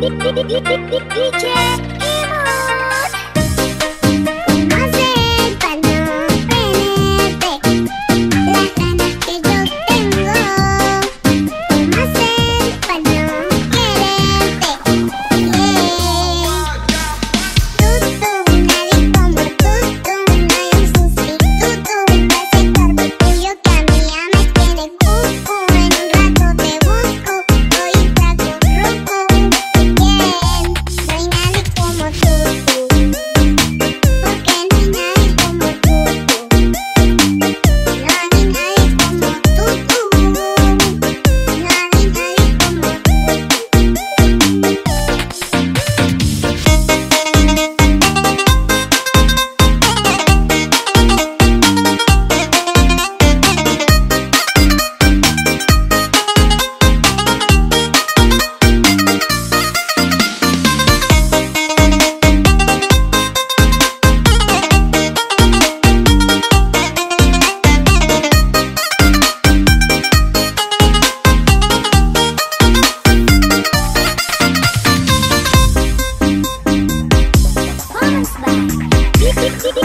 DJ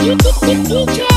滴滴滴滴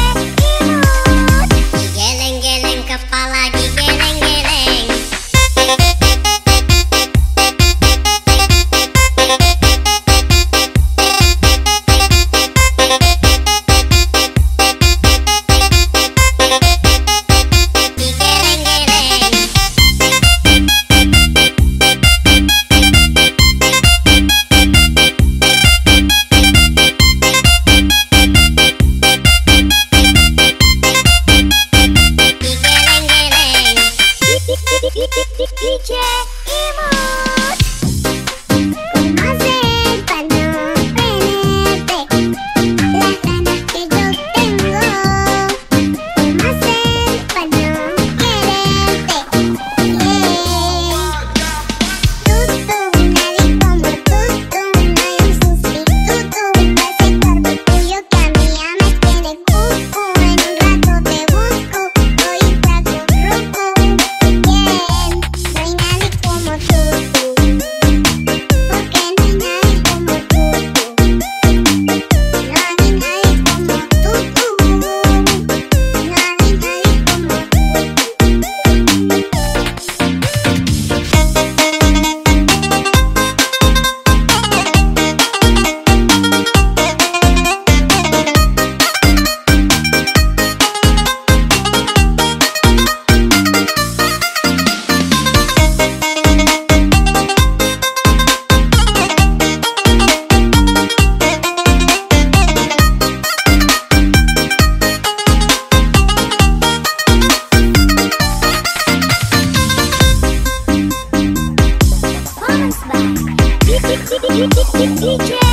DJ.